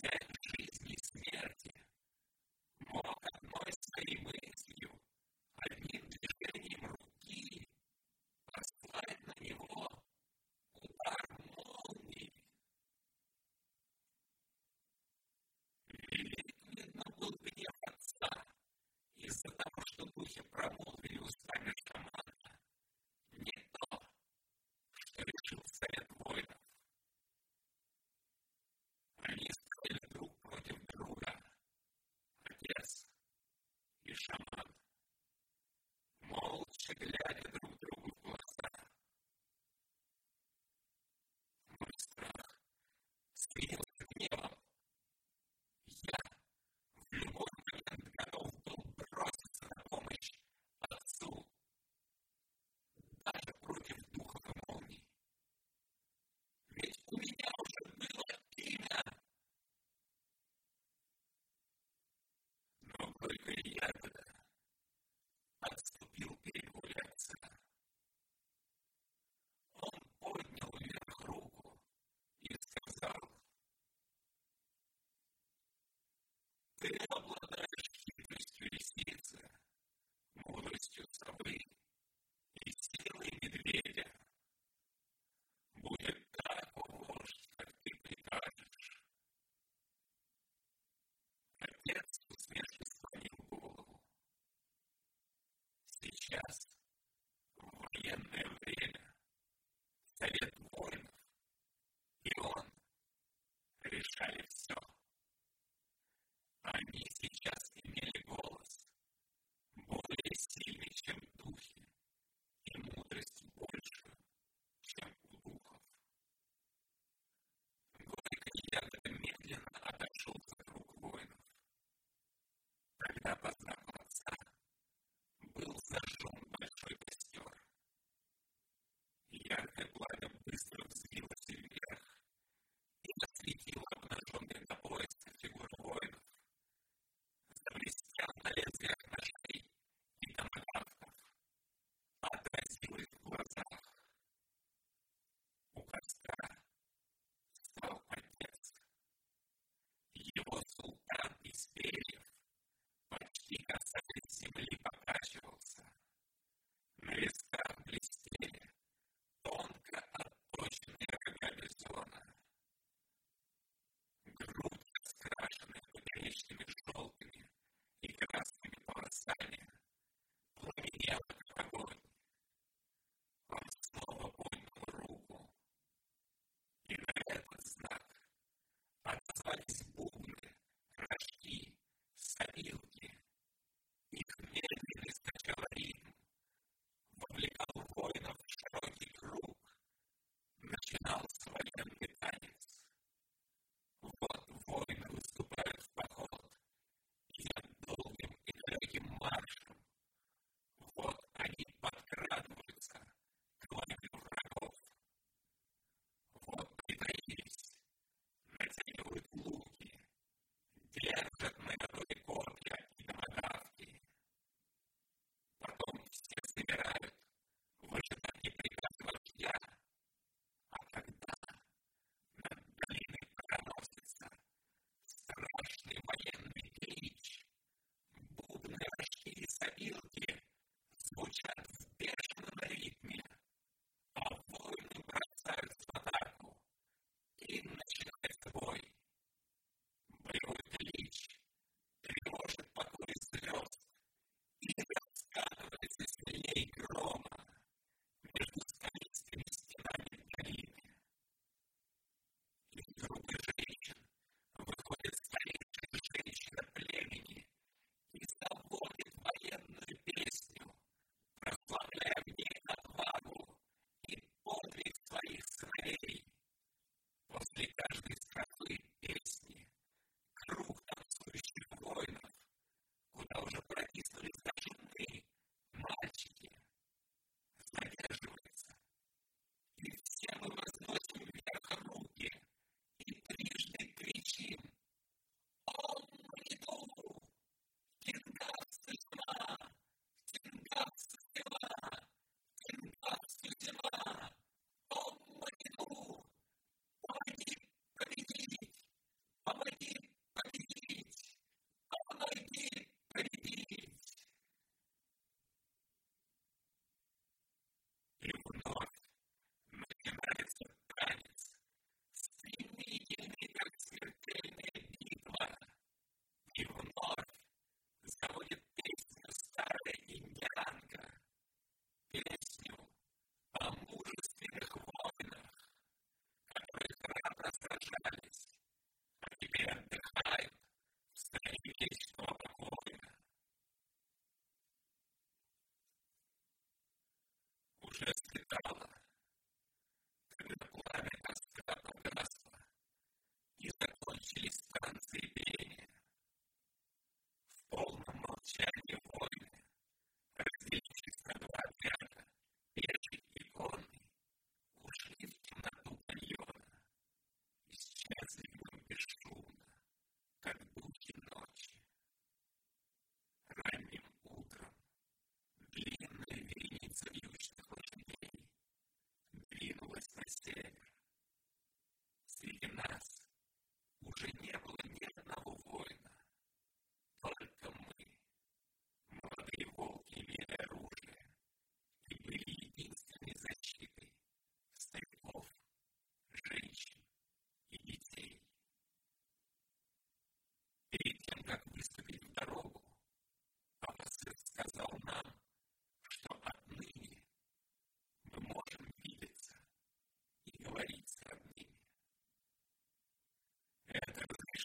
said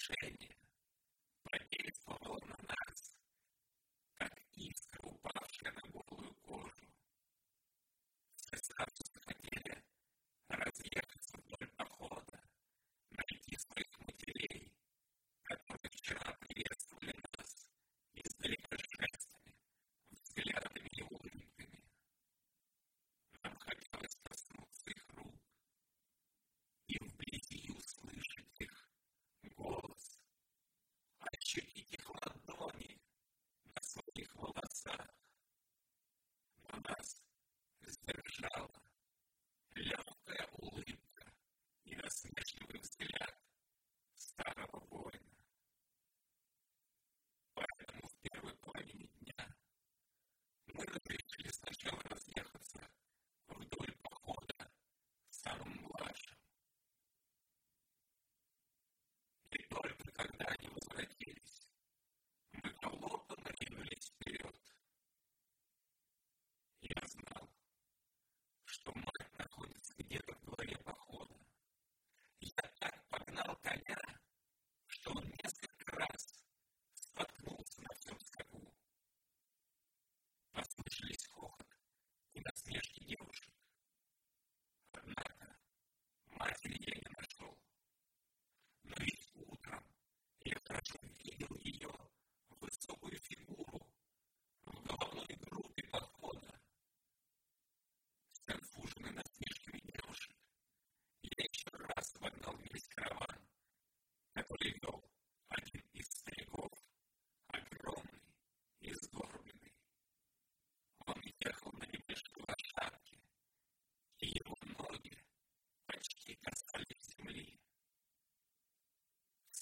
say is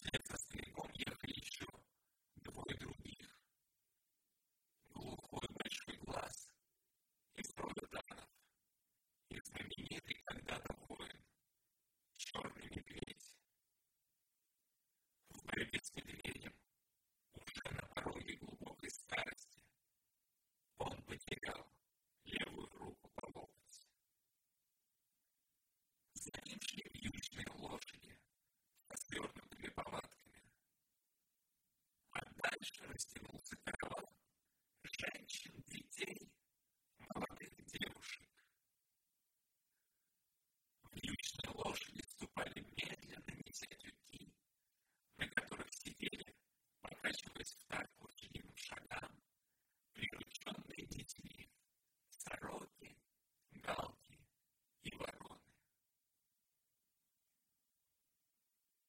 and if the Christian